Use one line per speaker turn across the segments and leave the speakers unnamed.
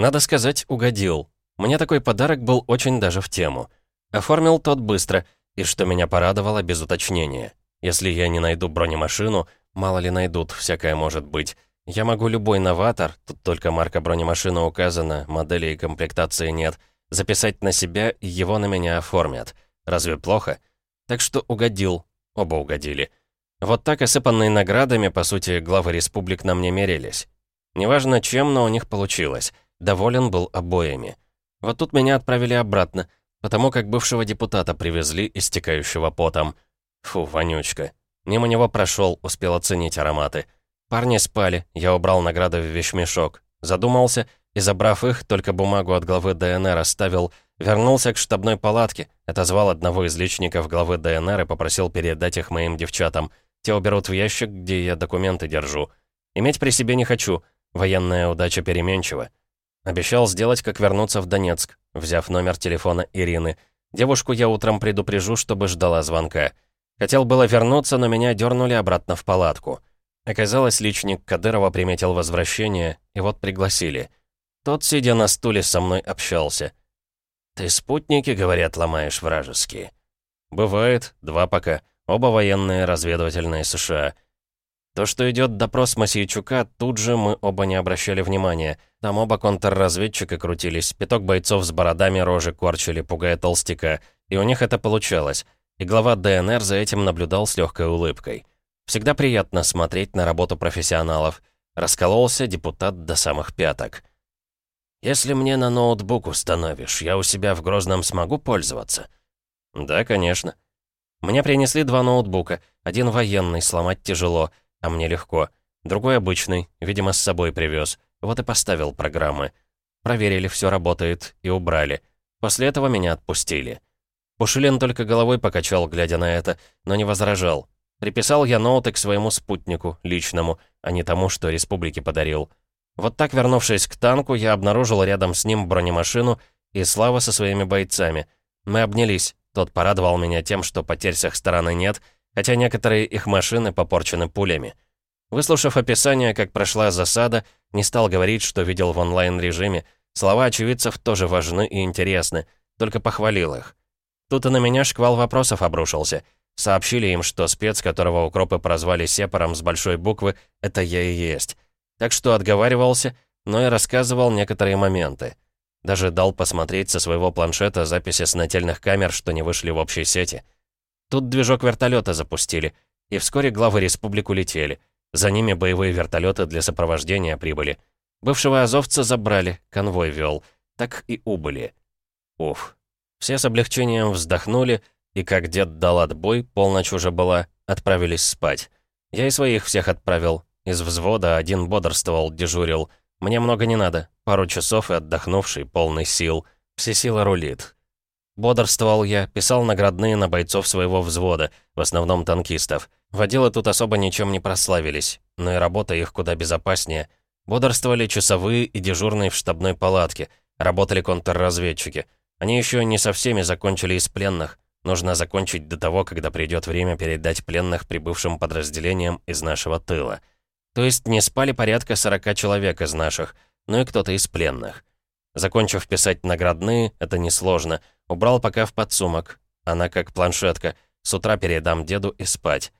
Надо сказать, угодил. Мне такой подарок был очень даже в тему. Оформил тот быстро, и что меня порадовало, без уточнения. Если я не найду бронемашину, мало ли найдут, всякое может быть. Я могу любой новатор, тут только марка бронемашины указана, модели и комплектации нет, записать на себя, и его на меня оформят. Разве плохо? Так что угодил. Оба угодили. Вот так, осыпанные наградами, по сути, главы республик на мне мерились. Неважно чем, но у них получилось. Доволен был обоими. Вот тут меня отправили обратно, потому как бывшего депутата привезли, истекающего потом. Фу, вонючка. Мимо него прошел, успел оценить ароматы. Парни спали, я убрал награды в вещмешок. Задумался и, забрав их, только бумагу от главы ДНР оставил, вернулся к штабной палатке, отозвал одного из личников главы ДНР и попросил передать их моим девчатам. Те уберут в ящик, где я документы держу. Иметь при себе не хочу, военная удача переменчива. Обещал сделать, как вернуться в Донецк, взяв номер телефона Ирины. Девушку я утром предупрежу, чтобы ждала звонка. Хотел было вернуться, но меня дернули обратно в палатку. Оказалось, личник Кадырова приметил возвращение, и вот пригласили. Тот, сидя на стуле, со мной общался. «Ты спутники, говорят, ломаешь вражеские?» «Бывает, два пока. Оба военные, разведывательные США». То, что идет допрос Масейчука, тут же мы оба не обращали внимания. Там оба контрразведчика крутились, пяток бойцов с бородами рожи корчили, пугая толстяка. И у них это получалось. И глава ДНР за этим наблюдал с легкой улыбкой. Всегда приятно смотреть на работу профессионалов. Раскололся депутат до самых пяток. «Если мне на ноутбук установишь, я у себя в Грозном смогу пользоваться?» «Да, конечно». Мне принесли два ноутбука. Один военный, сломать тяжело, а мне легко. Другой обычный, видимо, с собой привез. Вот и поставил программы. Проверили, все работает, и убрали. После этого меня отпустили. Пушилин только головой покачал, глядя на это, но не возражал. Приписал я ноуты к своему спутнику, личному, а не тому, что республике подарил. Вот так, вернувшись к танку, я обнаружил рядом с ним бронемашину и Слава со своими бойцами. Мы обнялись. Тот порадовал меня тем, что потерь с их стороны нет, хотя некоторые их машины попорчены пулями. Выслушав описание, как прошла засада, не стал говорить, что видел в онлайн-режиме. Слова очевидцев тоже важны и интересны, только похвалил их. Тут и на меня шквал вопросов обрушился. Сообщили им, что спец, которого укропы прозвали Сепаром с большой буквы, это я и есть. Так что отговаривался, но и рассказывал некоторые моменты. Даже дал посмотреть со своего планшета записи с нательных камер, что не вышли в общей сети. Тут движок вертолета запустили, и вскоре главы республик улетели. За ними боевые вертолеты для сопровождения прибыли. Бывшего азовца забрали, конвой вел. Так и убыли. Уф, все с облегчением вздохнули, и как дед дал отбой, полночь уже была, отправились спать. Я и своих всех отправил. Из взвода один бодрствовал, дежурил. Мне много не надо. Пару часов и отдохнувший, полный сил. Все сила рулит. Бодрствовал я, писал наградные на бойцов своего взвода, в основном танкистов. Водилы тут особо ничем не прославились, но и работа их куда безопаснее. Бодрствовали часовые и дежурные в штабной палатке. Работали контрразведчики. Они еще не со всеми закончили из пленных. Нужно закончить до того, когда придет время передать пленных прибывшим подразделениям из нашего тыла. То есть не спали порядка 40 человек из наших, но и кто-то из пленных. Закончив писать наградные, это несложно, убрал пока в подсумок. Она как планшетка. С утра передам деду и спать.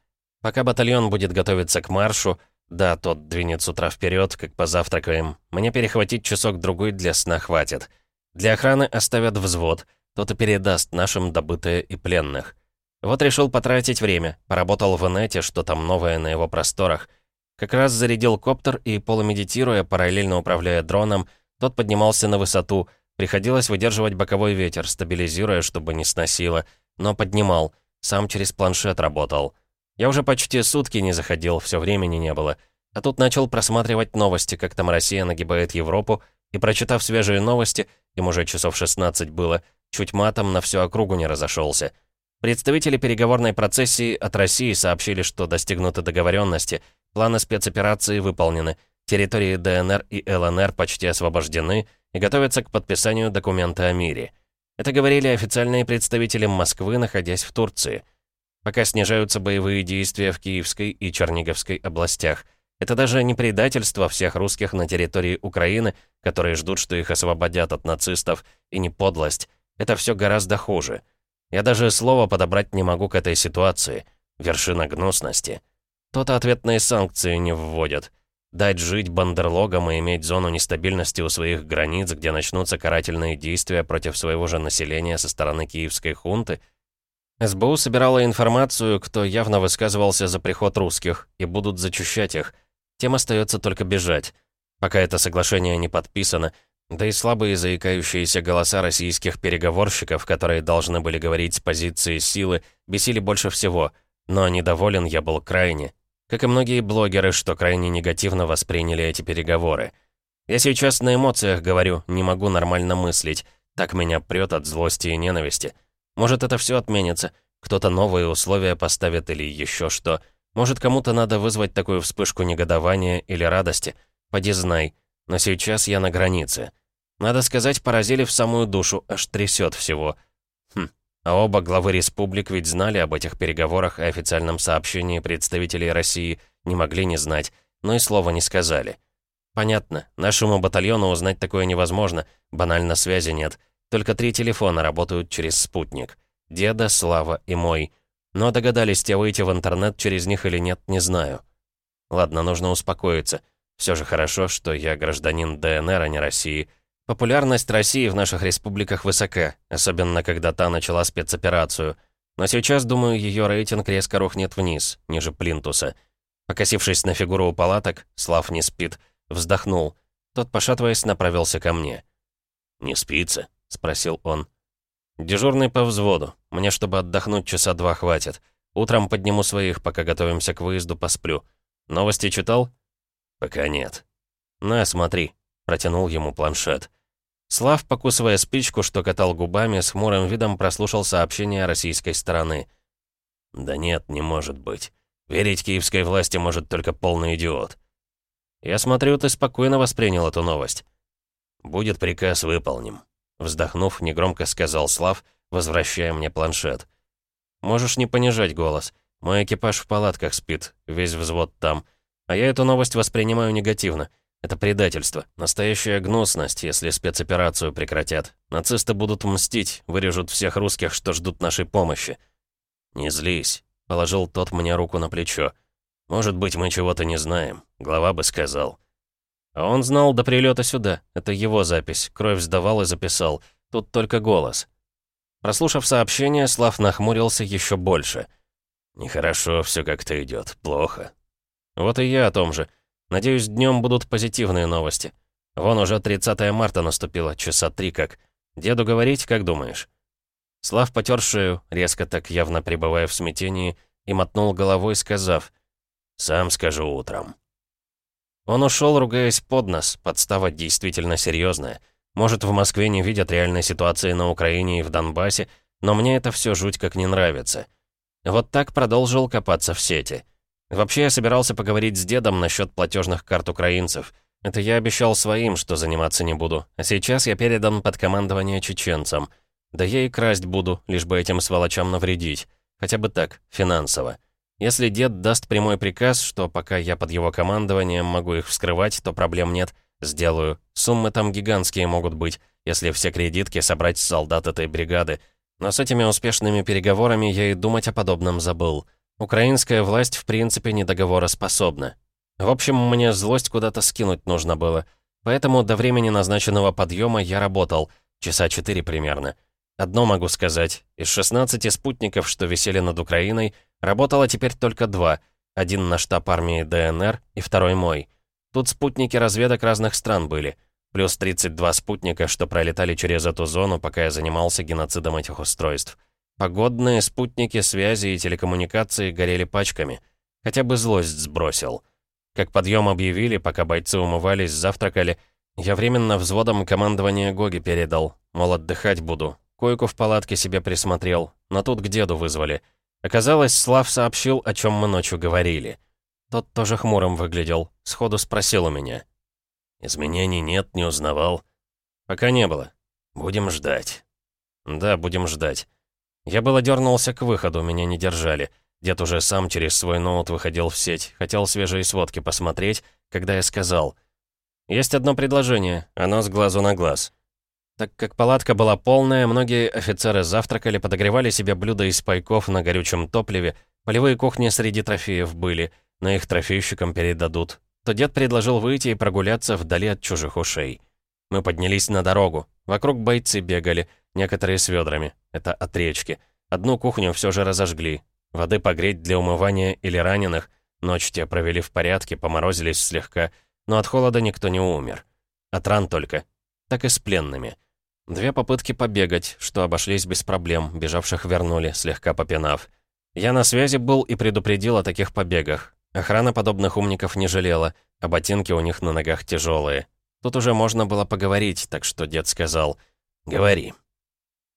Пока батальон будет готовиться к маршу, да, тот двинет с утра вперед, как позавтракаем, мне перехватить часок-другой для сна хватит. Для охраны оставят взвод, тот и передаст нашим добытые и пленных. Вот решил потратить время, поработал в инете, что там новое на его просторах. Как раз зарядил коптер и, полумедитируя, параллельно управляя дроном, тот поднимался на высоту, приходилось выдерживать боковой ветер, стабилизируя, чтобы не сносило, но поднимал, сам через планшет работал. Я уже почти сутки не заходил, все времени не было. А тут начал просматривать новости, как там Россия нагибает Европу, и, прочитав свежие новости, им уже часов 16 было, чуть матом на всю округу не разошелся. Представители переговорной процессии от России сообщили, что достигнуты договоренности, планы спецоперации выполнены, территории ДНР и ЛНР почти освобождены и готовятся к подписанию документа о мире. Это говорили официальные представители Москвы, находясь в Турции. Пока снижаются боевые действия в Киевской и Черниговской областях. Это даже не предательство всех русских на территории Украины, которые ждут, что их освободят от нацистов, и не подлость. Это все гораздо хуже. Я даже слова подобрать не могу к этой ситуации. Вершина гнусности. То-то ответные санкции не вводят. Дать жить бандерлогам и иметь зону нестабильности у своих границ, где начнутся карательные действия против своего же населения со стороны киевской хунты? СБУ собирала информацию, кто явно высказывался за приход русских, и будут зачищать их. Тем остается только бежать. Пока это соглашение не подписано, да и слабые заикающиеся голоса российских переговорщиков, которые должны были говорить с позиции силы, бесили больше всего, но недоволен я был крайне. Как и многие блогеры, что крайне негативно восприняли эти переговоры. Я сейчас на эмоциях говорю, не могу нормально мыслить, так меня прет от злости и ненависти. Может, это все отменится, кто-то новые условия поставит или еще что. Может, кому-то надо вызвать такую вспышку негодования или радости. Поди знай. Но сейчас я на границе. Надо сказать, поразили в самую душу, аж трясет всего. Хм, а оба главы республик ведь знали об этих переговорах и официальном сообщении представителей России, не могли не знать, но и слова не сказали. Понятно, нашему батальону узнать такое невозможно, банально связи нет. Только три телефона работают через спутник. Деда, Слава и мой. Но догадались те выйти в интернет через них или нет, не знаю. Ладно, нужно успокоиться. Все же хорошо, что я гражданин ДНР, а не России. Популярность России в наших республиках высока, особенно когда та начала спецоперацию. Но сейчас, думаю, ее рейтинг резко рухнет вниз, ниже плинтуса. Покосившись на фигуру у палаток, Слав не спит, вздохнул. Тот, пошатываясь, направился ко мне. «Не спится?» — спросил он. «Дежурный по взводу. Мне, чтобы отдохнуть, часа два хватит. Утром подниму своих, пока готовимся к выезду, посплю. Новости читал?» «Пока нет». «На, смотри», — протянул ему планшет. Слав, покусывая спичку, что катал губами, с хмурым видом прослушал сообщение российской стороны. «Да нет, не может быть. Верить киевской власти может только полный идиот». «Я смотрю, ты спокойно воспринял эту новость». «Будет приказ, выполним», — вздохнув, негромко сказал Слав, возвращая мне планшет. «Можешь не понижать голос. Мой экипаж в палатках спит, весь взвод там. А я эту новость воспринимаю негативно. Это предательство, настоящая гнусность, если спецоперацию прекратят. Нацисты будут мстить, вырежут всех русских, что ждут нашей помощи. «Не злись», — положил тот мне руку на плечо. «Может быть, мы чего-то не знаем. Глава бы сказал». А он знал до прилета сюда. Это его запись. Кровь сдавал и записал. Тут только голос. Прослушав сообщение, Слав нахмурился еще больше. «Нехорошо все как-то идет. Плохо». «Вот и я о том же». Надеюсь, днем будут позитивные новости. Вон уже 30 марта наступило, часа три как. Деду говорить, как думаешь?» Слав потер шею, резко так явно пребывая в смятении, и мотнул головой, сказав, «Сам скажу утром». Он ушел, ругаясь под нос, подстава действительно серьезная. Может, в Москве не видят реальной ситуации на Украине и в Донбассе, но мне это все жуть как не нравится. Вот так продолжил копаться в сети. Вообще, я собирался поговорить с дедом насчет платежных карт украинцев. Это я обещал своим, что заниматься не буду. А сейчас я передан под командование чеченцам. Да я и красть буду, лишь бы этим сволочам навредить. Хотя бы так, финансово. Если дед даст прямой приказ, что пока я под его командованием могу их вскрывать, то проблем нет. Сделаю. Суммы там гигантские могут быть, если все кредитки собрать с солдат этой бригады. Но с этими успешными переговорами я и думать о подобном забыл. Украинская власть в принципе недоговороспособна. В общем, мне злость куда-то скинуть нужно было. Поэтому до времени назначенного подъема я работал, часа четыре примерно. Одно могу сказать, из 16 спутников, что висели над Украиной, работало теперь только два. Один на штаб армии ДНР и второй мой. Тут спутники разведок разных стран были. Плюс 32 спутника, что пролетали через эту зону, пока я занимался геноцидом этих устройств. Погодные, спутники, связи и телекоммуникации горели пачками. Хотя бы злость сбросил. Как подъем объявили, пока бойцы умывались, завтракали, я временно взводом командования Гоги передал. Мол, отдыхать буду. Койку в палатке себе присмотрел, но тут к деду вызвали. Оказалось, Слав сообщил, о чем мы ночью говорили. Тот тоже хмурым выглядел, сходу спросил у меня. «Изменений нет, не узнавал?» «Пока не было. Будем ждать». «Да, будем ждать». Я было дернулся к выходу, меня не держали. Дед уже сам через свой ноут выходил в сеть, хотел свежие сводки посмотреть, когда я сказал. «Есть одно предложение, оно с глазу на глаз». Так как палатка была полная, многие офицеры завтракали, подогревали себе блюда из пайков на горючем топливе, полевые кухни среди трофеев были, но их трофейщикам передадут, то дед предложил выйти и прогуляться вдали от чужих ушей. Мы поднялись на дорогу. Вокруг бойцы бегали, некоторые с ведрами. Это от речки. Одну кухню все же разожгли. Воды погреть для умывания или раненых. Ночь те провели в порядке, поморозились слегка. Но от холода никто не умер. От ран только. Так и с пленными. Две попытки побегать, что обошлись без проблем, бежавших вернули, слегка попинав. Я на связи был и предупредил о таких побегах. Охрана подобных умников не жалела, а ботинки у них на ногах тяжелые. Тут уже можно было поговорить, так что дед сказал «Говори».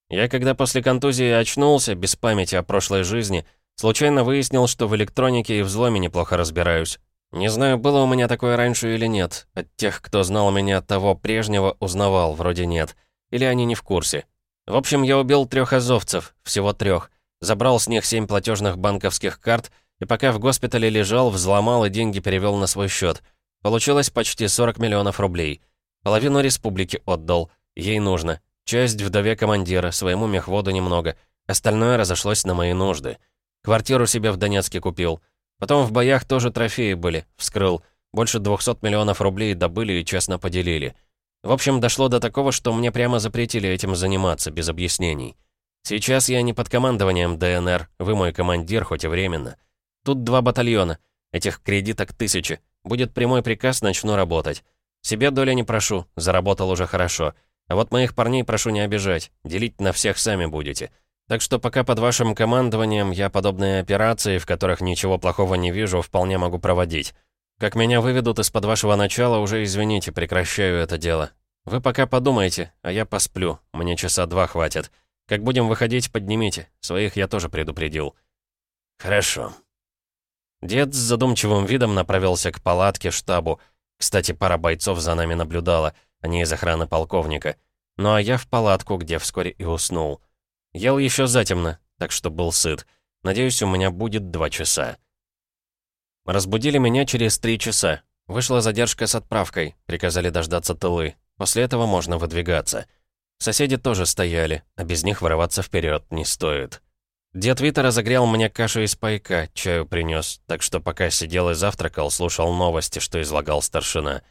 Я, когда после контузии очнулся, без памяти о прошлой жизни, случайно выяснил, что в электронике и взломе неплохо разбираюсь. Не знаю, было у меня такое раньше или нет. От тех, кто знал меня того прежнего, узнавал, вроде нет. Или они не в курсе. В общем, я убил трех азовцев, всего трех. Забрал с них семь платежных банковских карт и пока в госпитале лежал, взломал и деньги перевел на свой счет. Получилось почти 40 миллионов рублей. Половину республики отдал. Ей нужно. Часть вдове командира, своему мехводу немного. Остальное разошлось на мои нужды. Квартиру себе в Донецке купил. Потом в боях тоже трофеи были. Вскрыл. Больше 200 миллионов рублей добыли и честно поделили. В общем, дошло до такого, что мне прямо запретили этим заниматься, без объяснений. Сейчас я не под командованием ДНР, вы мой командир, хоть и временно. Тут два батальона. Этих кредиток тысячи. Будет прямой приказ, начну работать. Себе доля не прошу, заработал уже хорошо. А вот моих парней прошу не обижать, делить на всех сами будете. Так что пока под вашим командованием я подобные операции, в которых ничего плохого не вижу, вполне могу проводить. Как меня выведут из-под вашего начала, уже извините, прекращаю это дело. Вы пока подумайте, а я посплю, мне часа два хватит. Как будем выходить, поднимите. Своих я тоже предупредил.
Хорошо.
Дед с задумчивым видом направился к палатке штабу. Кстати, пара бойцов за нами наблюдала. Они из охраны полковника. Ну а я в палатку, где вскоре и уснул. Ел еще затемно, так что был сыт. Надеюсь, у меня будет два часа. Разбудили меня через три часа. Вышла задержка с отправкой, приказали дождаться тылы. После этого можно выдвигаться. Соседи тоже стояли, а без них вырываться вперед не стоит. Дед Вита разогрел мне кашу из пайка, чаю принес, так что пока сидел и завтракал, слушал новости, что излагал старшина.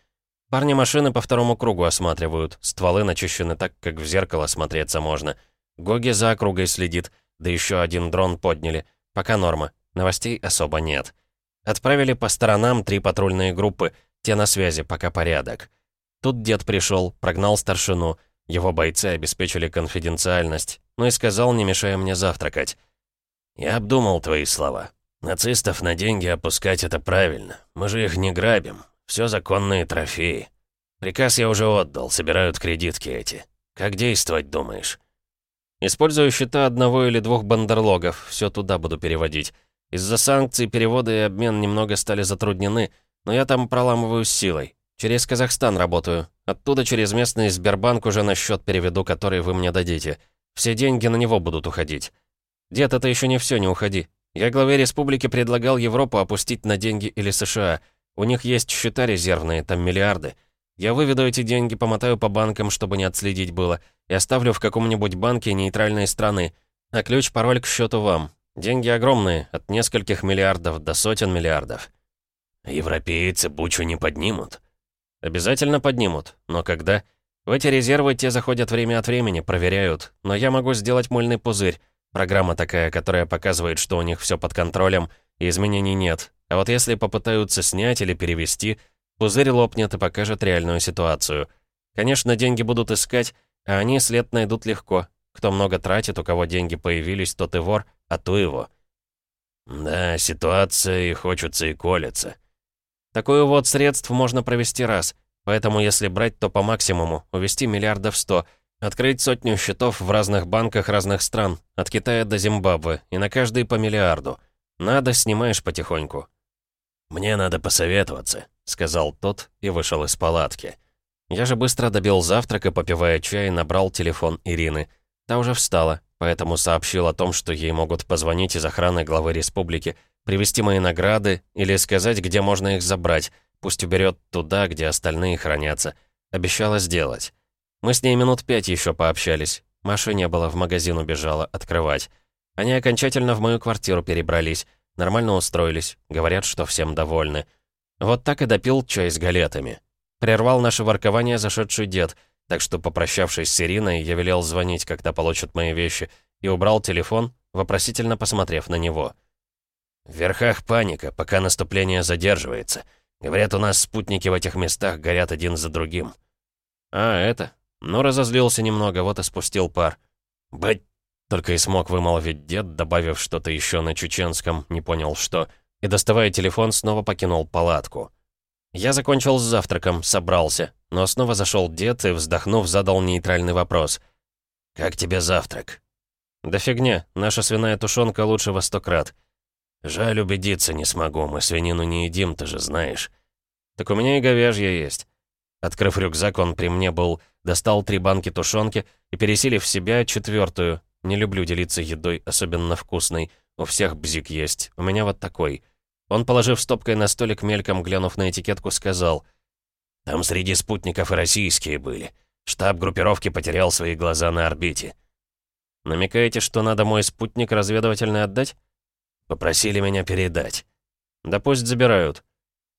Парни машины по второму кругу осматривают. Стволы начищены так, как в зеркало смотреться можно. Гоги за округой следит. Да еще один дрон подняли. Пока норма. Новостей особо нет. Отправили по сторонам три патрульные группы. Те на связи, пока порядок. Тут дед пришел, прогнал старшину. Его бойцы обеспечили конфиденциальность. Ну и сказал, не мешая мне завтракать.
«Я обдумал твои слова. Нацистов на деньги опускать — это правильно. Мы же их не грабим. Все законные трофеи. Приказ я уже отдал, собирают кредитки эти. Как действовать, думаешь?»
«Использую счета одного или двух бандерлогов, все туда буду переводить. Из-за санкций переводы и обмен немного стали затруднены, но я там проламываю силой. Через Казахстан работаю. Оттуда через местный Сбербанк уже на счет переведу, который вы мне дадите. Все деньги на него будут уходить. Дед, это еще не все, не уходи. Я главе республики предлагал Европу опустить на деньги или США. У них есть счета резервные, там миллиарды. Я выведу эти деньги, помотаю по банкам, чтобы не отследить было, и оставлю в каком-нибудь банке нейтральной страны. А ключ-пароль к счету вам. Деньги огромные, от нескольких миллиардов до сотен миллиардов.
Европейцы бучу не поднимут?
Обязательно поднимут, но когда? В эти резервы те заходят время от времени, проверяют, но я могу сделать мыльный пузырь. Программа такая, которая показывает, что у них все под контролем, изменений нет. А вот если попытаются снять или перевести, пузырь лопнет и покажет реальную ситуацию. Конечно, деньги будут искать, а они след найдут легко. Кто много тратит, у кого деньги появились, тот и вор, а то его.
Да, ситуация и хочется, и колется.
Такой вот средств можно провести раз. Поэтому если брать, то по максимуму, увести миллиардов сто, открыть сотню счетов в разных банках разных стран, от Китая до Зимбабве, и на каждый по миллиарду. Надо, снимаешь потихоньку.
«Мне надо посоветоваться», — сказал тот и вышел из палатки.
Я же быстро добил завтрак и, попивая чай, набрал телефон Ирины. Та уже встала, поэтому сообщил о том, что ей могут позвонить из охраны главы республики, привезти мои награды или сказать, где можно их забрать, пусть уберет туда, где остальные хранятся. Обещала сделать. Мы с ней минут пять еще пообщались. Маши не было, в магазин убежала, открывать. Они окончательно в мою квартиру перебрались, нормально устроились, говорят, что всем довольны. Вот так и допил чай с галетами. Прервал наше воркование зашедший дед, так что, попрощавшись с Ириной, я велел звонить, когда получат мои вещи, и убрал телефон, вопросительно посмотрев на него.
«В верхах паника, пока наступление задерживается. Говорят, у нас спутники в этих местах горят один за другим».
«А, это? Ну, разозлился немного, вот и спустил пар».
«Бать!»
Только и смог вымолвить дед, добавив что-то еще на чеченском, не понял что, и, доставая телефон, снова покинул палатку. Я закончил с завтраком, собрался, но снова зашел дед и, вздохнув, задал нейтральный вопрос.
«Как тебе завтрак?»
«Да фигня, наша свиная тушенка лучше во сто крат».
«Жаль, убедиться не смогу, мы свинину не едим, ты же знаешь».
«Так у меня и говяжья есть». Открыв рюкзак, он при мне был, достал три банки тушенки и, пересилив себя, четвертую. Не люблю делиться едой, особенно вкусной. У всех бзик есть, у меня вот такой. Он, положив стопкой на столик, мельком глянув на этикетку, сказал.
«Там среди спутников и российские были. Штаб группировки потерял свои глаза на орбите».
«Намекаете, что надо мой спутник разведывательный отдать?»
Попросили меня передать.
Да пусть забирают.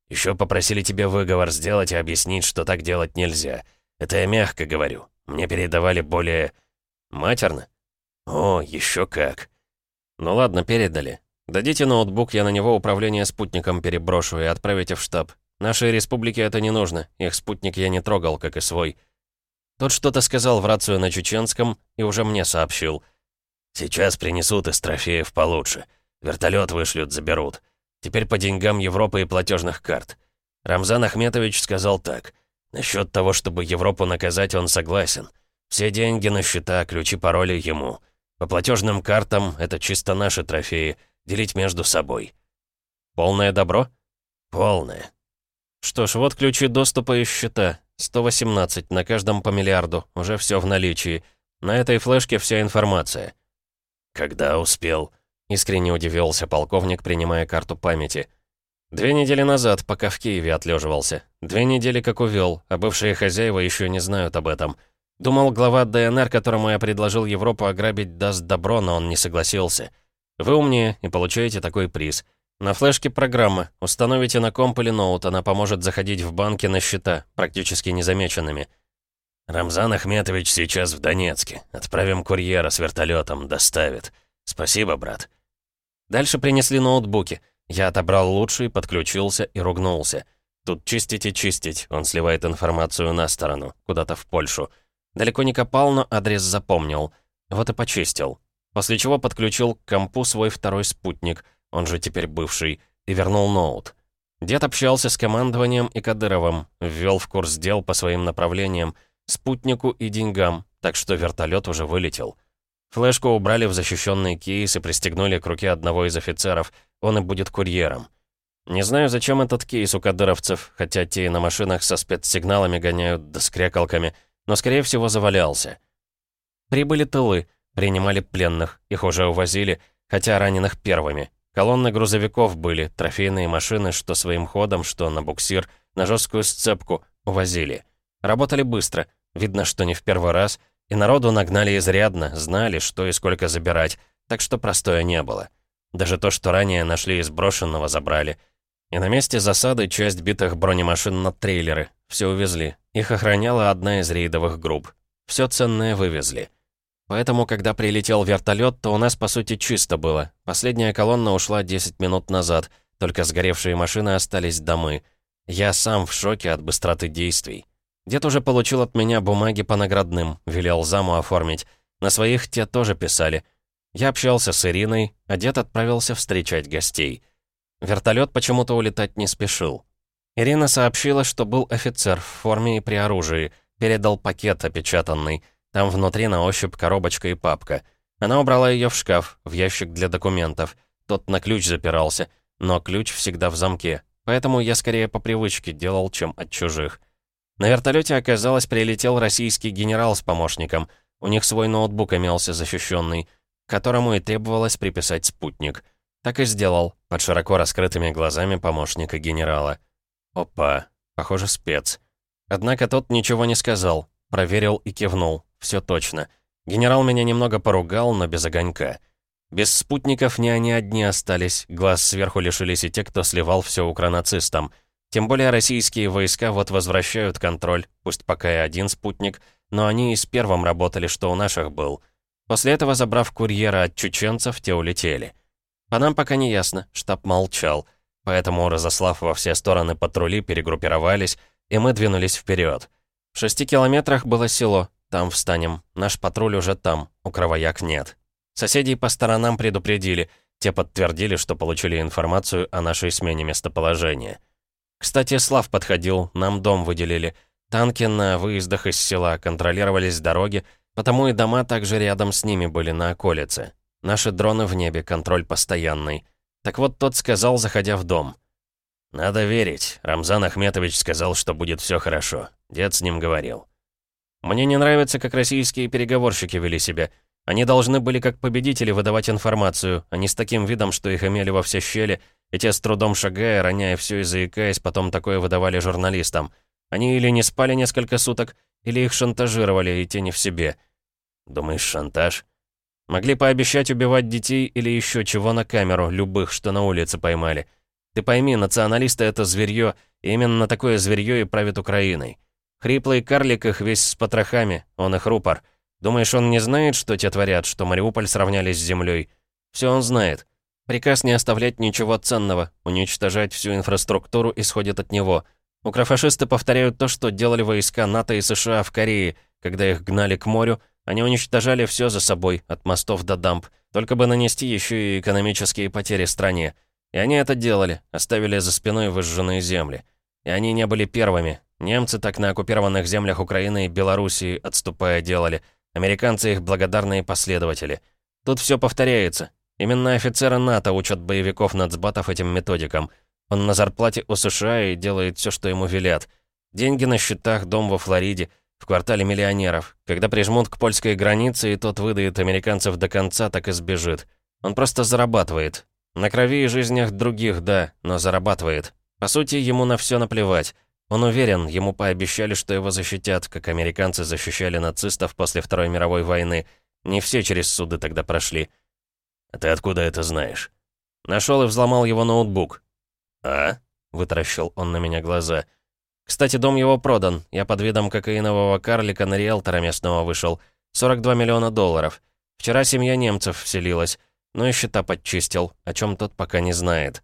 Еще попросили тебе выговор сделать и объяснить, что так делать нельзя. Это я мягко говорю. Мне передавали более...
Матерно?
О, еще как.
Ну ладно, передали. Дадите ноутбук, я на него управление спутником переброшу и отправите в штаб. Нашей республике это не нужно. Их спутник я не трогал, как и свой. Тот что-то сказал в рацию на чеченском и уже мне сообщил.
Сейчас принесут из трофеев получше. Вертолет вышлют, заберут. Теперь по деньгам Европы и платежных карт. Рамзан Ахметович сказал так. Насчет того, чтобы Европу наказать, он согласен. Все деньги на счета, ключи, пароли ему. По платежным картам это чисто наши трофеи. Делить между собой.
Полное добро?
Полное.
Что ж, вот ключи доступа и счета. 118, на каждом по миллиарду. Уже все в наличии. На этой флешке вся информация.
Когда успел?
Искренне удивился полковник, принимая карту памяти. Две недели назад, пока в Киеве отлеживался. Две недели как увел, а бывшие хозяева еще не знают об этом. Думал, глава ДНР, которому я предложил Европу ограбить, даст добро, но он не согласился. Вы умнее и получаете такой приз. На флешке программа. Установите на комп или ноут, она поможет заходить в банки на счета, практически незамеченными.
«Рамзан Ахметович сейчас в Донецке. Отправим курьера с вертолетом, доставит. Спасибо, брат».
Дальше принесли ноутбуки. Я отобрал лучший, подключился и ругнулся. Тут чистить и чистить, он сливает информацию на сторону, куда-то в Польшу. Далеко не копал, но адрес запомнил. Вот и почистил. После чего подключил к компу свой второй спутник, он же теперь бывший, и вернул ноут. Дед общался с командованием и Кадыровым, ввел в курс дел по своим направлениям, спутнику и деньгам, так что вертолет уже вылетел. Флешку убрали в защищенный кейс и пристегнули к руке одного из офицеров. Он и будет курьером. Не знаю, зачем этот кейс у кадыровцев, хотя те и на машинах со спецсигналами гоняют да с но, скорее всего, завалялся. Прибыли тылы, принимали пленных, их уже увозили, хотя раненых первыми. Колонны грузовиков были, трофейные машины, что своим ходом, что на буксир, на жесткую сцепку, увозили. Работали быстро, видно, что не в первый раз — и народу нагнали изрядно, знали, что и сколько забирать, так что простоя не было. Даже то, что ранее нашли из брошенного, забрали. И на месте засады часть битых бронемашин на трейлеры. Все увезли. Их охраняла одна из рейдовых групп. Все ценное вывезли. Поэтому, когда прилетел вертолет, то у нас, по сути, чисто было. Последняя колонна ушла 10 минут назад, только сгоревшие машины остались домы. Я сам в шоке от быстроты действий. Дед уже получил от меня бумаги по наградным, велел заму оформить. На своих те тоже писали. Я общался с Ириной, а дед отправился встречать гостей. Вертолет почему-то улетать не спешил. Ирина сообщила, что был офицер в форме и при оружии, передал пакет опечатанный. Там внутри на ощупь коробочка и папка. Она убрала ее в шкаф, в ящик для документов. Тот на ключ запирался, но ключ всегда в замке. Поэтому я скорее по привычке делал, чем от чужих. На вертолете, оказалось, прилетел российский генерал с помощником. У них свой ноутбук имелся защищенный, которому и требовалось приписать спутник. Так и сделал, под широко раскрытыми глазами помощника генерала. Опа, похоже, спец. Однако тот ничего не сказал, проверил и кивнул. Все точно. Генерал меня немного поругал, но без огонька. Без спутников не они одни остались, глаз сверху лишились и те, кто сливал все укронацистам. Тем более российские войска вот возвращают контроль, пусть пока и один спутник, но они и с первым работали, что у наших был. После этого, забрав курьера от чеченцев, те улетели. По нам пока не ясно, штаб молчал, поэтому, разослав во все стороны патрули, перегруппировались, и мы двинулись вперед. В шести километрах было село, там встанем, наш патруль уже там, у кровояк нет. Соседей по сторонам предупредили, те подтвердили, что получили информацию о нашей смене местоположения. Кстати, Слав подходил, нам дом выделили. Танки на выездах из села, контролировались дороги, потому и дома также рядом с ними были на околице. Наши дроны в небе, контроль постоянный. Так вот, тот сказал, заходя в дом. «Надо верить. Рамзан Ахметович сказал, что будет все хорошо. Дед с ним говорил». «Мне не нравится, как российские переговорщики вели себя. Они должны были как победители выдавать информацию, а не с таким видом, что их имели во все щели, и те с трудом шагая, роняя все и заикаясь, потом такое выдавали журналистам. Они или не спали несколько суток, или их шантажировали, и те не в себе. Думаешь, шантаж? Могли пообещать убивать детей или еще чего на камеру, любых, что на улице поймали. Ты пойми, националисты — это зверье, и именно такое зверье и правит Украиной. Хриплый карлик их весь с потрохами, он их рупор — Думаешь, он не знает, что те творят, что Мариуполь сравнялись с землей? Все он знает. Приказ не оставлять ничего ценного, уничтожать всю инфраструктуру исходит от него. Укрофашисты повторяют то, что делали войска НАТО и США в Корее, когда их гнали к морю, они уничтожали все за собой, от мостов до дамб, только бы нанести еще и экономические потери стране. И они это делали, оставили за спиной выжженные земли. И они не были первыми. Немцы так на оккупированных землях Украины и Белоруссии, отступая, делали – Американцы их благодарные последователи. Тут все повторяется. Именно офицеры НАТО учат боевиков нацбатов этим методикам. Он на зарплате у США и делает все, что ему велят. Деньги на счетах, дом во Флориде, в квартале миллионеров. Когда прижмут к польской границе, и тот выдает американцев до конца, так и сбежит. Он просто зарабатывает. На крови и жизнях других, да, но зарабатывает. По сути, ему на все наплевать. Он уверен, ему пообещали, что его защитят, как американцы защищали нацистов после Второй мировой войны. Не все через суды тогда прошли. «А ты откуда это знаешь?» Нашел и взломал его ноутбук. «А?» — вытаращил он на меня глаза. «Кстати, дом его продан. Я под видом кокаинового карлика на риэлтора местного вышел. 42 миллиона долларов. Вчера семья немцев вселилась. Ну и счета подчистил, о чем тот пока не знает».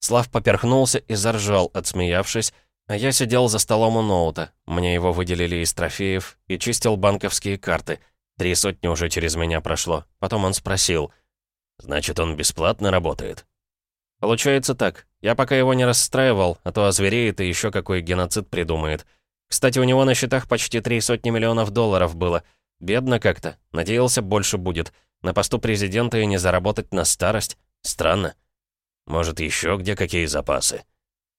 Слав поперхнулся и заржал, отсмеявшись, а я сидел за столом у ноута, мне его выделили из трофеев, и чистил банковские карты. Три сотни уже через меня прошло. Потом он спросил. «Значит, он бесплатно работает?» «Получается так. Я пока его не расстраивал, а то озвереет и еще какой геноцид придумает. Кстати, у него на счетах почти три сотни миллионов долларов было. Бедно как-то. Надеялся, больше будет. На посту президента и не заработать на старость. Странно. Может, еще где какие запасы?»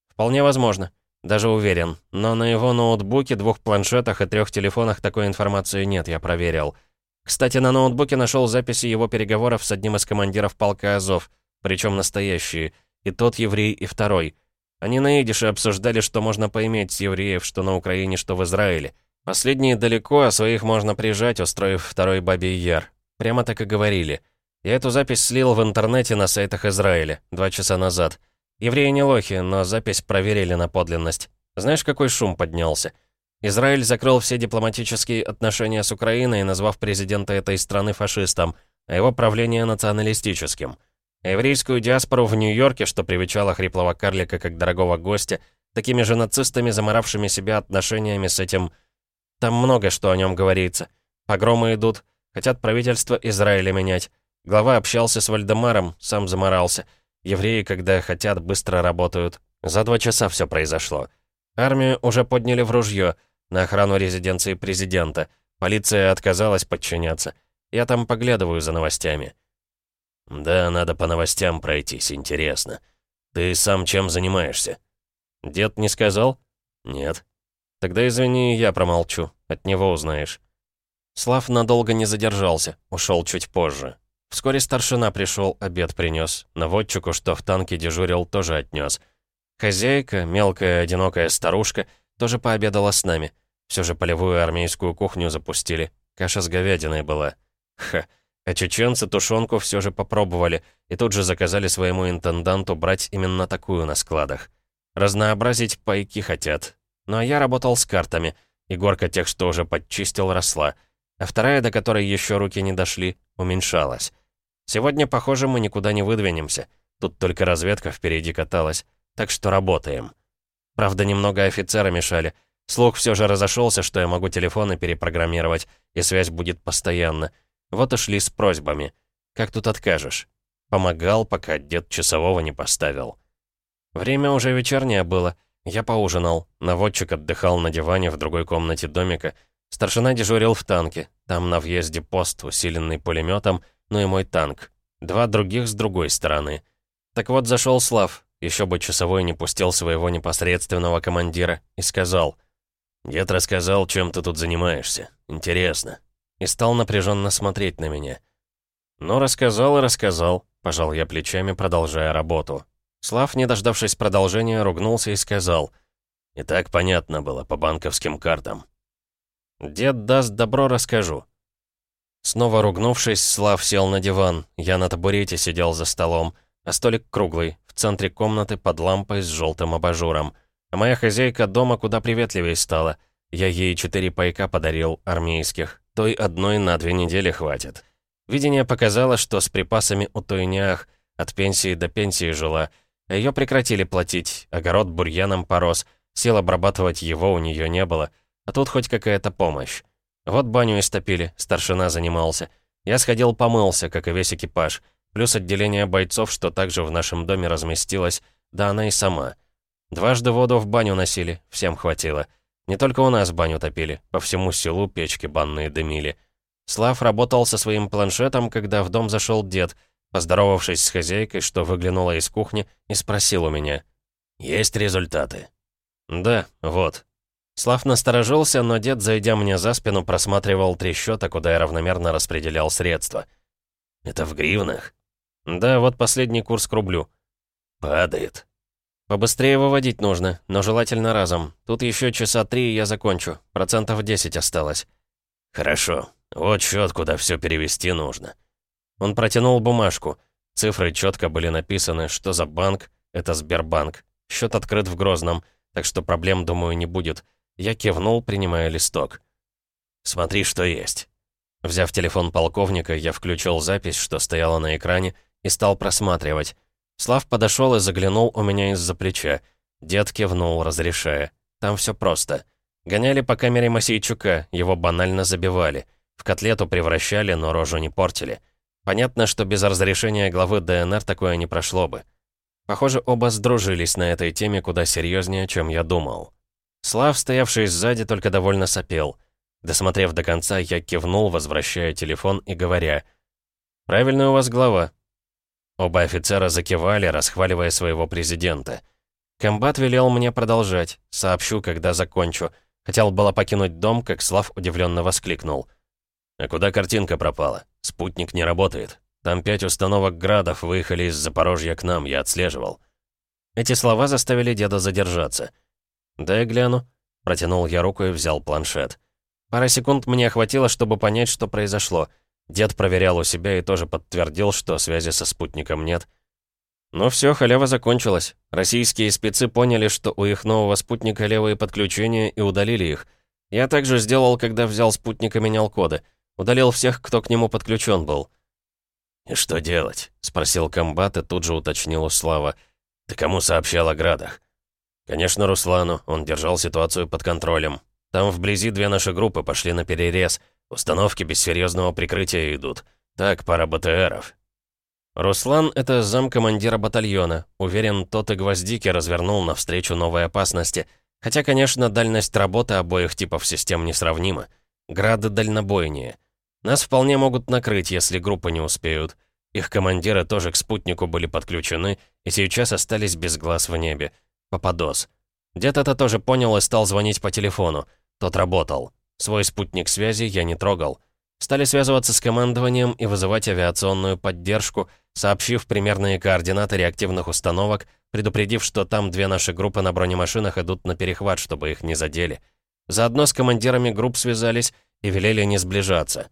«Вполне возможно. Даже уверен. Но на его ноутбуке, двух планшетах и трех телефонах такой информации нет, я проверил. Кстати, на ноутбуке нашел записи его переговоров с одним из командиров полка Азов, причем настоящие. И тот еврей, и второй. Они на идише обсуждали, что можно поиметь с евреев, что на Украине, что в Израиле. Последние далеко, а своих можно прижать, устроив второй бабий яр. Прямо так и говорили. Я эту запись слил в интернете на сайтах Израиля два часа назад. Евреи не лохи, но запись проверили на подлинность. Знаешь, какой шум поднялся? Израиль закрыл все дипломатические отношения с Украиной, назвав президента этой страны фашистом, а его правление националистическим. Еврейскую диаспору в Нью-Йорке, что привечала хриплого карлика как дорогого гостя, такими же нацистами, заморавшими себя отношениями с этим... Там много что о нем говорится. Погромы идут, хотят правительство Израиля менять. Глава общался с Вальдемаром, сам заморался. Евреи, когда хотят, быстро работают. За два часа все произошло. Армию уже подняли в ружье на охрану резиденции президента. Полиция отказалась подчиняться. Я там поглядываю за новостями. Да, надо по новостям пройтись, интересно. Ты сам чем занимаешься? Дед не сказал? Нет. Тогда извини, я промолчу. От него узнаешь. Слав надолго не задержался, ушел чуть позже. Вскоре старшина пришел, обед принес. Наводчику, что в танке дежурил, тоже отнес. Хозяйка, мелкая одинокая старушка, тоже пообедала с нами. Все же полевую армейскую кухню запустили. Каша с говядиной была. Ха. А чеченцы тушенку все же попробовали и тут же заказали своему интенданту брать именно такую на складах. Разнообразить пайки хотят. Ну а я работал с картами, и горка тех, что уже подчистил, росла. А вторая, до которой еще руки не дошли, уменьшалась. Сегодня, похоже, мы никуда не выдвинемся. Тут только разведка впереди каталась. Так что работаем. Правда, немного офицера мешали. Слух все же разошелся, что я могу телефоны перепрограммировать, и связь будет постоянно. Вот и шли с просьбами. Как тут откажешь? Помогал, пока дед часового не поставил. Время уже вечернее было. Я поужинал. Наводчик отдыхал на диване в другой комнате домика. Старшина дежурил в танке. Там на въезде пост, усиленный пулеметом, ну и мой танк. Два других с другой стороны. Так вот зашел Слав, еще бы часовой не пустил своего непосредственного командира, и сказал. «Дед рассказал, чем ты тут занимаешься. Интересно». И стал напряженно смотреть на меня. «Ну, рассказал и рассказал», — пожал я плечами, продолжая работу. Слав, не дождавшись продолжения, ругнулся и сказал. «И так понятно было по банковским картам». «Дед даст добро, расскажу». Снова ругнувшись, Слав сел на диван. Я на табурете сидел за столом, а столик круглый, в центре комнаты под лампой с желтым абажуром. А моя хозяйка дома куда приветливее стала. Я ей четыре пайка подарил, армейских. Той одной на две недели хватит. Видение показало, что с припасами у той не от пенсии до пенсии жила. Ее прекратили платить, огород бурьяном порос, сил обрабатывать его у нее не было. А тут хоть какая-то помощь. Вот баню истопили, старшина занимался. Я сходил помылся, как и весь экипаж. Плюс отделение бойцов, что также в нашем доме разместилось, да она и сама. Дважды воду в баню носили, всем хватило. Не только у нас баню топили, по всему селу печки банные дымили. Слав работал со своим планшетом, когда в дом зашел дед, поздоровавшись с хозяйкой, что выглянула из кухни, и спросил у меня. «Есть результаты?» «Да, вот». Слав насторожился, но дед, зайдя мне за спину, просматривал три счета, куда я равномерно распределял средства. «Это в гривнах?» «Да, вот последний курс к рублю». «Падает». «Побыстрее выводить нужно, но желательно разом. Тут еще часа три, и я закончу. Процентов 10 осталось».
«Хорошо. Вот счет, куда все перевести нужно».
Он протянул бумажку. Цифры четко были написаны, что за банк. Это Сбербанк. Счет открыт в Грозном, так что проблем, думаю, не будет. Я кивнул, принимая листок.
«Смотри, что есть».
Взяв телефон полковника, я включил запись, что стояла на экране, и стал просматривать. Слав подошел и заглянул у меня из-за плеча. Дед кивнул, разрешая. Там все просто. Гоняли по камере Масейчука, его банально забивали. В котлету превращали, но рожу не портили. Понятно, что без разрешения главы ДНР такое не прошло бы. Похоже, оба сдружились на этой теме куда серьезнее, чем я думал. Слав, стоявший сзади, только довольно сопел. Досмотрев до конца, я кивнул, возвращая телефон и говоря, «Правильно у вас глава». Оба офицера закивали, расхваливая своего президента. Комбат велел мне продолжать, сообщу, когда закончу. Хотел было покинуть дом, как Слав удивленно воскликнул. «А куда картинка пропала? Спутник не работает. Там пять установок градов выехали из Запорожья к нам, я отслеживал». Эти слова заставили деда задержаться. «Дай гляну». Протянул я руку и взял планшет. Пара секунд мне хватило, чтобы понять, что произошло. Дед проверял у себя и тоже подтвердил, что связи со спутником нет. Ну все, халява закончилась. Российские спецы поняли, что у их нового спутника левые подключения и удалили их. Я также сделал, когда взял спутник и менял коды. Удалил всех, кто к нему подключен был.
«И что делать?» — спросил комбат и тут же уточнил у Слава. «Ты кому сообщал о градах?» «Конечно, Руслану. Он держал ситуацию под контролем. Там вблизи две наши группы пошли на перерез. Установки без серьезного прикрытия идут. Так, пара БТРов».
Руслан — это замкомандира батальона. Уверен, тот и гвоздики развернул навстречу новой опасности. Хотя, конечно, дальность работы обоих типов систем несравнима. Грады дальнобойнее. Нас вполне могут накрыть, если группы не успеют. Их командиры тоже к спутнику были подключены и сейчас остались без глаз в небе. Попадос. Дед это тоже понял и стал звонить по телефону. Тот работал. Свой спутник связи я не трогал. Стали связываться с командованием и вызывать авиационную поддержку, сообщив примерные координаты реактивных установок, предупредив, что там две наши группы на бронемашинах идут на перехват, чтобы их не задели. Заодно с командирами групп связались и велели не сближаться.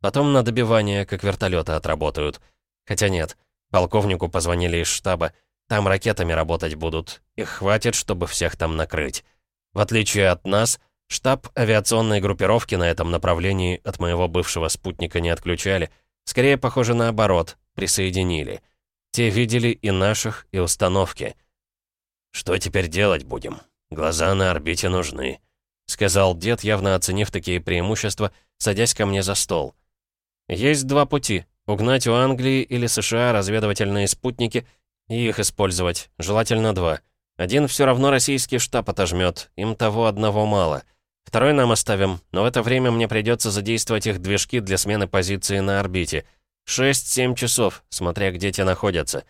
Потом на добивание, как вертолеты отработают. Хотя нет, полковнику позвонили из штаба, там ракетами работать будут. Их хватит, чтобы всех там накрыть. В отличие от нас, штаб авиационной группировки на этом направлении от моего бывшего спутника не отключали. Скорее, похоже, наоборот, присоединили. Те видели и наших, и установки. «Что теперь делать будем? Глаза на орбите нужны», — сказал дед, явно оценив такие преимущества, садясь ко мне за стол. «Есть два пути. Угнать у Англии или США разведывательные спутники и их использовать, желательно два. Один все равно российский штаб отожмет, им того одного мало. Второй нам оставим, но в это время мне придется задействовать их движки для смены позиции на орбите. 6-7 часов, смотря где те находятся.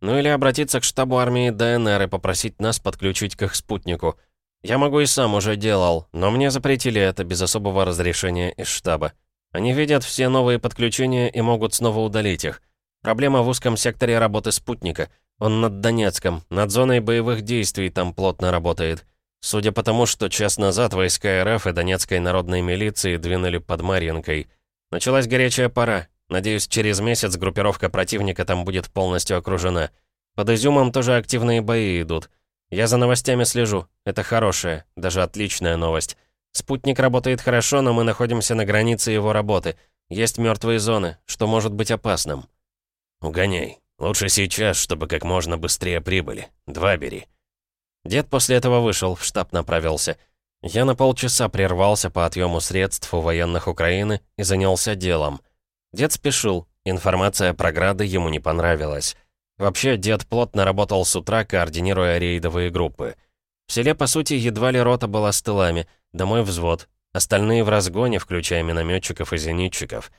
Ну или обратиться к штабу армии ДНР и попросить нас подключить к их спутнику. Я могу и сам уже делал, но мне запретили это без особого разрешения из штаба. Они видят все новые подключения и могут снова удалить их. Проблема в узком секторе работы спутника. Он над Донецком, над зоной боевых действий там плотно работает. Судя по тому, что час назад войска РФ и Донецкой народной милиции двинули под Марьинкой. Началась горячая пора. Надеюсь, через месяц группировка противника там будет полностью окружена. Под Изюмом тоже активные бои идут. Я за новостями слежу. Это хорошая, даже отличная новость. Спутник работает хорошо, но мы находимся на границе его работы. Есть мертвые зоны, что может быть опасным. «Угоняй. Лучше сейчас, чтобы как можно быстрее прибыли. Два бери». Дед после этого вышел, в штаб направился. Я на полчаса прервался по отъему средств у военных Украины и занялся делом. Дед спешил, информация про грады ему не понравилась. Вообще, дед плотно работал с утра, координируя рейдовые группы. В селе, по сути, едва ли рота была с тылами, домой взвод. Остальные в разгоне, включая минометчиков и зенитчиков.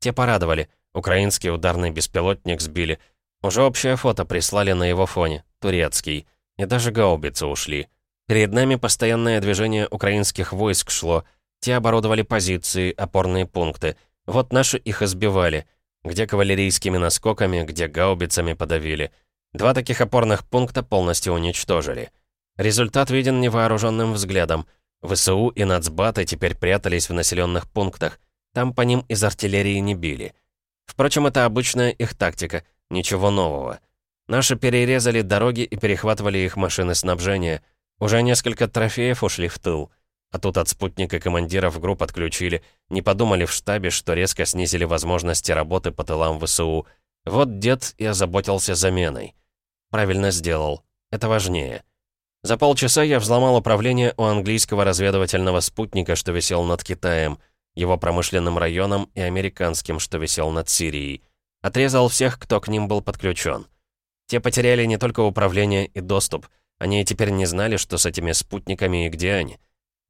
Те порадовали — Украинский ударный беспилотник сбили. Уже общее фото прислали на его фоне. Турецкий. И даже гаубицы ушли. Перед нами постоянное движение украинских войск шло. Те оборудовали позиции, опорные пункты. Вот наши их избивали. Где кавалерийскими наскоками, где гаубицами подавили. Два таких опорных пункта полностью уничтожили. Результат виден невооруженным взглядом. ВСУ и нацбаты теперь прятались в населенных пунктах. Там по ним из артиллерии не били. Впрочем, это обычная их тактика, ничего нового. Наши перерезали дороги и перехватывали их машины снабжения. Уже несколько трофеев ушли в тыл. А тут от спутника командиров групп отключили. Не подумали в штабе, что резко снизили возможности работы по тылам ВСУ. Вот дед и озаботился заменой. Правильно сделал. Это важнее. За полчаса я взломал управление у английского разведывательного спутника, что висел над Китаем — его промышленным районом и американским, что висел над Сирией. Отрезал всех, кто к ним был подключен. Те потеряли не только управление и доступ, они теперь не знали, что с этими спутниками и где они.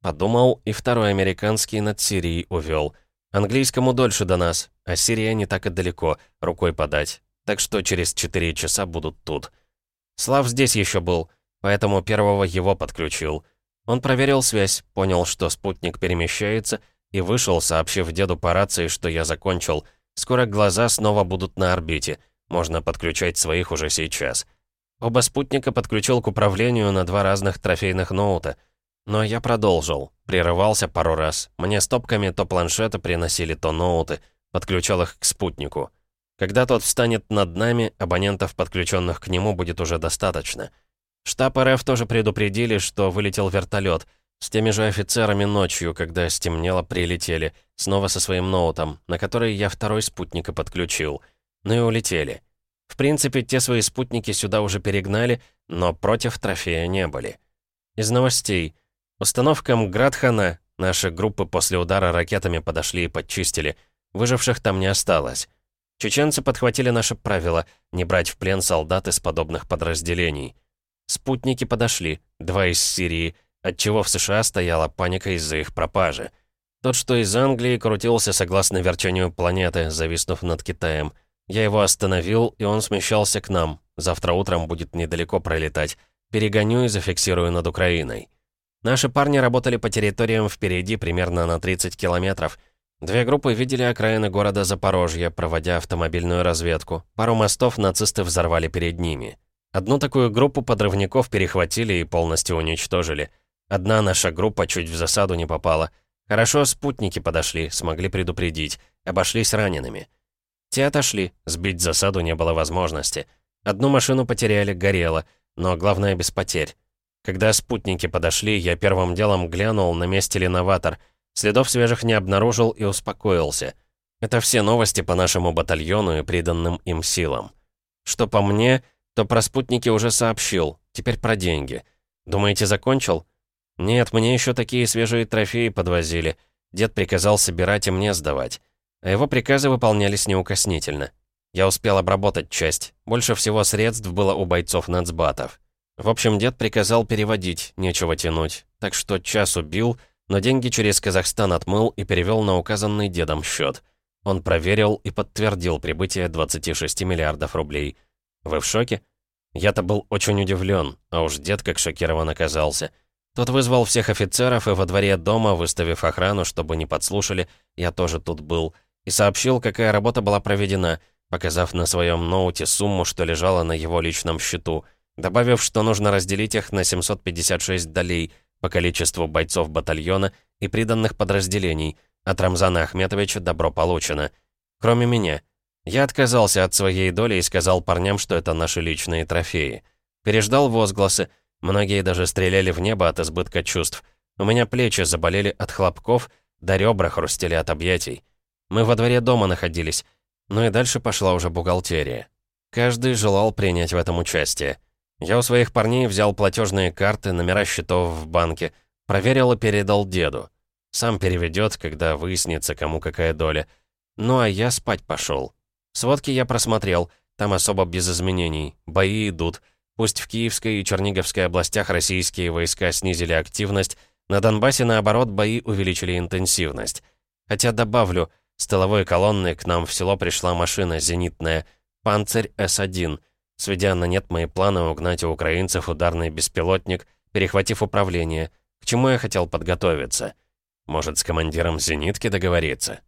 Подумал, и второй американский над Сирией увел. Английскому дольше до нас, а Сирия не так и далеко, рукой подать. Так что через 4 часа будут тут. Слав здесь еще был, поэтому первого его подключил. Он проверил связь, понял, что спутник перемещается — и вышел, сообщив деду по рации, что я закончил. Скоро глаза снова будут на орбите. Можно подключать своих уже сейчас. Оба спутника подключил к управлению на два разных трофейных ноута. Но я продолжил. Прерывался пару раз. Мне стопками то планшеты приносили, то ноуты. Подключал их к спутнику. Когда тот встанет над нами, абонентов, подключенных к нему, будет уже достаточно. Штаб РФ тоже предупредили, что вылетел вертолет — с теми же офицерами ночью, когда стемнело, прилетели, снова со своим ноутом, на который я второй спутник и подключил. Ну и улетели. В принципе, те свои спутники сюда уже перегнали, но против трофея не были. Из новостей. Установка МГРАДХАНА. Наши группы после удара ракетами подошли и подчистили. Выживших там не осталось. Чеченцы подхватили наше правило не брать в плен солдат из подобных подразделений. Спутники подошли, два из Сирии, отчего в США стояла паника из-за их пропажи. Тот, что из Англии, крутился согласно верчению планеты, зависнув над Китаем. Я его остановил, и он смещался к нам. Завтра утром будет недалеко пролетать. Перегоню и зафиксирую над Украиной. Наши парни работали по территориям впереди примерно на 30 километров. Две группы видели окраины города Запорожье, проводя автомобильную разведку. Пару мостов нацисты взорвали перед ними. Одну такую группу подрывников перехватили и полностью уничтожили. Одна наша группа чуть в засаду не попала. Хорошо спутники подошли, смогли предупредить, обошлись ранеными. Те отошли, сбить засаду не было возможности. Одну машину потеряли, горело, но главное без потерь. Когда спутники подошли, я первым делом глянул, на месте ли новатор. Следов свежих не обнаружил и успокоился. Это все новости по нашему батальону и приданным им силам. Что по мне, то про спутники уже сообщил, теперь про деньги. Думаете, закончил? Нет, мне еще такие свежие трофеи подвозили. Дед приказал собирать и мне сдавать. А его приказы выполнялись неукоснительно. Я успел обработать часть. Больше всего средств было у бойцов нацбатов. В общем, дед приказал переводить, нечего тянуть. Так что час убил, но деньги через Казахстан отмыл и перевел на указанный дедом счет. Он проверил и подтвердил прибытие 26 миллиардов рублей. Вы в шоке? Я-то был очень удивлен, а уж дед как шокирован оказался. Тот вызвал всех офицеров и во дворе дома, выставив охрану, чтобы не подслушали, я тоже тут был, и сообщил, какая работа была проведена, показав на своем ноуте сумму, что лежала на его личном счету — добавив, что нужно разделить их на 756 долей по количеству бойцов батальона и приданных подразделений. От Рамзана Ахметовича добро получено. Кроме меня. Я отказался от своей доли и сказал парням, что это наши личные трофеи. Переждал возгласы, многие даже стреляли в небо от избытка чувств. У меня плечи заболели от хлопков, да ребра хрустели от объятий. Мы во дворе дома находились. Ну и дальше пошла уже бухгалтерия. Каждый желал принять в этом участие. Я у своих парней взял платежные карты, номера счетов в банке, проверил и передал деду. Сам переведет, когда выяснится, кому какая доля. Ну а я спать пошел. Сводки я просмотрел, там особо без изменений. Бои идут. Пусть в Киевской и Черниговской областях российские войска снизили активность, на Донбассе, наоборот, бои увеличили интенсивность. Хотя добавлю, с тыловой колонны к нам в село пришла машина зенитная, «Панцирь С-1», сведя на нет мои планы угнать у украинцев ударный беспилотник, перехватив управление, к чему я хотел подготовиться. Может, с командиром зенитки договориться?